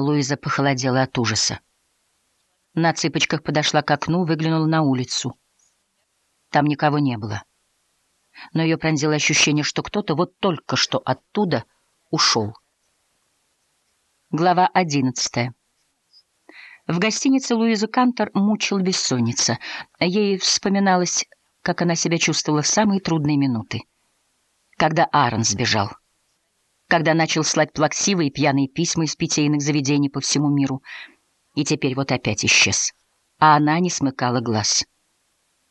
Луиза похолодела от ужаса. На цыпочках подошла к окну, выглянула на улицу. Там никого не было. Но ее пронзило ощущение, что кто-то вот только что оттуда ушел. Глава одиннадцатая. В гостинице Луиза Кантор мучил бессонница. Ей вспоминалось, как она себя чувствовала в самые трудные минуты. Когда Аарон сбежал. Когда начал слать плаксивые пьяные письма из питейных заведений по всему миру. И теперь вот опять исчез. А она не смыкала глаз.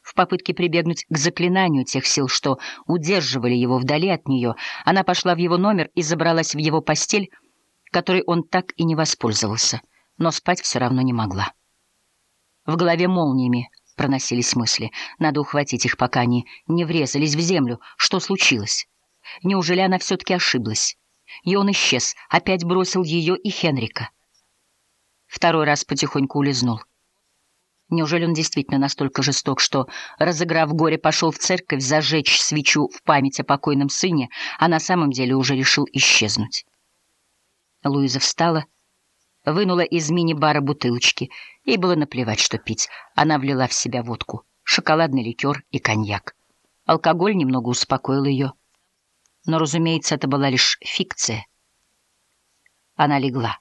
В попытке прибегнуть к заклинанию тех сил, что удерживали его вдали от нее, она пошла в его номер и забралась в его постель, которой он так и не воспользовался — но спать все равно не могла. В голове молниями проносились мысли. Надо ухватить их, пока они не врезались в землю. Что случилось? Неужели она все-таки ошиблась? И он исчез, опять бросил ее и Хенрика. Второй раз потихоньку улизнул. Неужели он действительно настолько жесток, что, разыграв горе, пошел в церковь зажечь свечу в память о покойном сыне, а на самом деле уже решил исчезнуть? Луиза встала вынула из мини-бара бутылочки. Ей было наплевать, что пить. Она влила в себя водку, шоколадный ликер и коньяк. Алкоголь немного успокоил ее. Но, разумеется, это была лишь фикция. Она легла,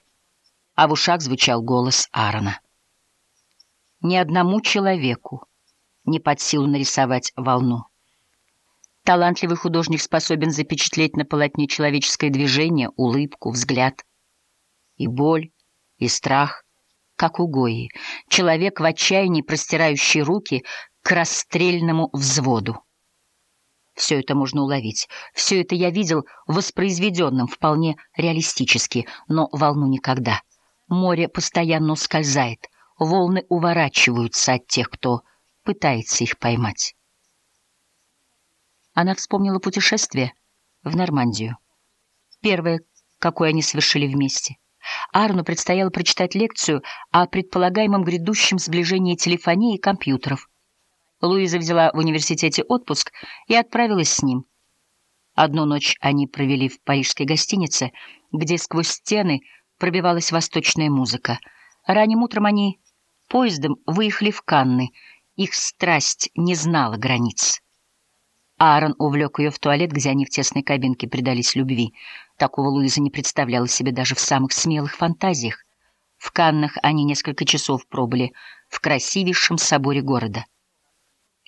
а в ушах звучал голос Аарона. Ни одному человеку не под силу нарисовать волну. Талантливый художник способен запечатлеть на полотне человеческое движение, улыбку, взгляд и боль, и страх, как у Гои, человек в отчаянии, простирающий руки к расстрельному взводу. Все это можно уловить. Все это я видел воспроизведенным вполне реалистически, но волну никогда. Море постоянно ускользает, волны уворачиваются от тех, кто пытается их поймать. Она вспомнила путешествие в Нормандию. Первое, какое они совершили вместе. Арну предстояло прочитать лекцию о предполагаемом грядущем сближении телефонии и компьютеров. Луиза взяла в университете отпуск и отправилась с ним. Одну ночь они провели в парижской гостинице, где сквозь стены пробивалась восточная музыка. Ранним утром они поездом выехали в Канны. Их страсть не знала границ. Аарон увлек ее в туалет, где они в тесной кабинке предались любви. Такого Луиза не представляла себе даже в самых смелых фантазиях. В Каннах они несколько часов пробыли в красивейшем соборе города.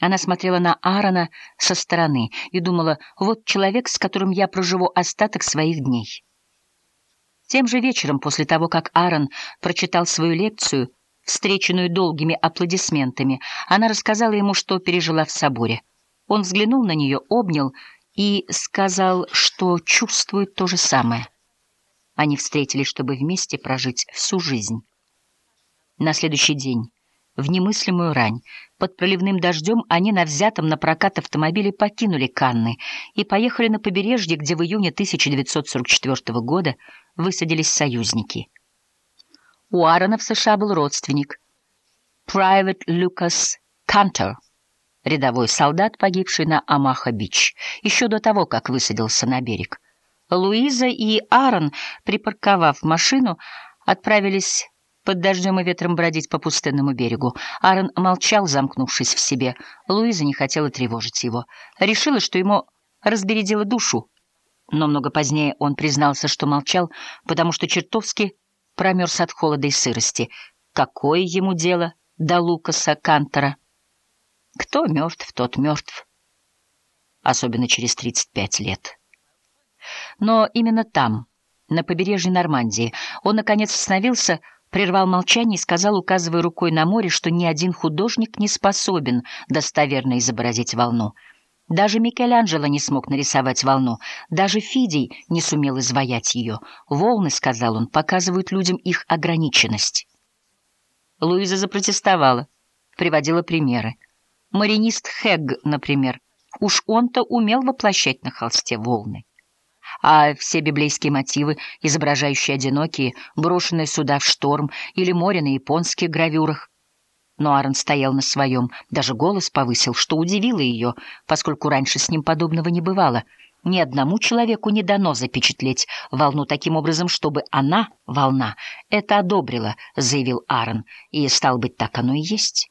Она смотрела на Аарона со стороны и думала, вот человек, с которым я проживу остаток своих дней. Тем же вечером, после того, как Аарон прочитал свою лекцию, встреченную долгими аплодисментами, она рассказала ему, что пережила в соборе. Он взглянул на нее, обнял и сказал, что чувствует то же самое. Они встретились, чтобы вместе прожить всю жизнь. На следующий день, в немыслимую рань, под проливным дождем они на взятом на прокат автомобиле покинули Канны и поехали на побережье, где в июне 1944 года высадились союзники. У Аарона в США был родственник — Private Lucas Cantor — рядовой солдат, погибший на Амаха-Бич, еще до того, как высадился на берег. Луиза и Аарон, припарковав машину, отправились под дождем и ветром бродить по пустынному берегу. Аарон молчал, замкнувшись в себе. Луиза не хотела тревожить его. Решила, что ему разбередила душу. Но много позднее он признался, что молчал, потому что чертовски промерз от холода и сырости. Какое ему дело до Лукаса Кантора? Кто мертв, тот мертв. Особенно через 35 лет. Но именно там, на побережье Нормандии, он, наконец, остановился, прервал молчание и сказал, указывая рукой на море, что ни один художник не способен достоверно изобразить волну. Даже Микеланджело не смог нарисовать волну, даже Фидий не сумел изваять ее. Волны, сказал он, показывают людям их ограниченность. Луиза запротестовала, приводила примеры. Маринист Хэгг, например, уж он-то умел воплощать на холсте волны. А все библейские мотивы, изображающие одинокие, брошенные суда в шторм или море на японских гравюрах. Но Аарон стоял на своем, даже голос повысил, что удивило ее, поскольку раньше с ним подобного не бывало. Ни одному человеку не дано запечатлеть волну таким образом, чтобы она, волна, это одобрила, заявил Аарон, и, стал быть, так оно и есть.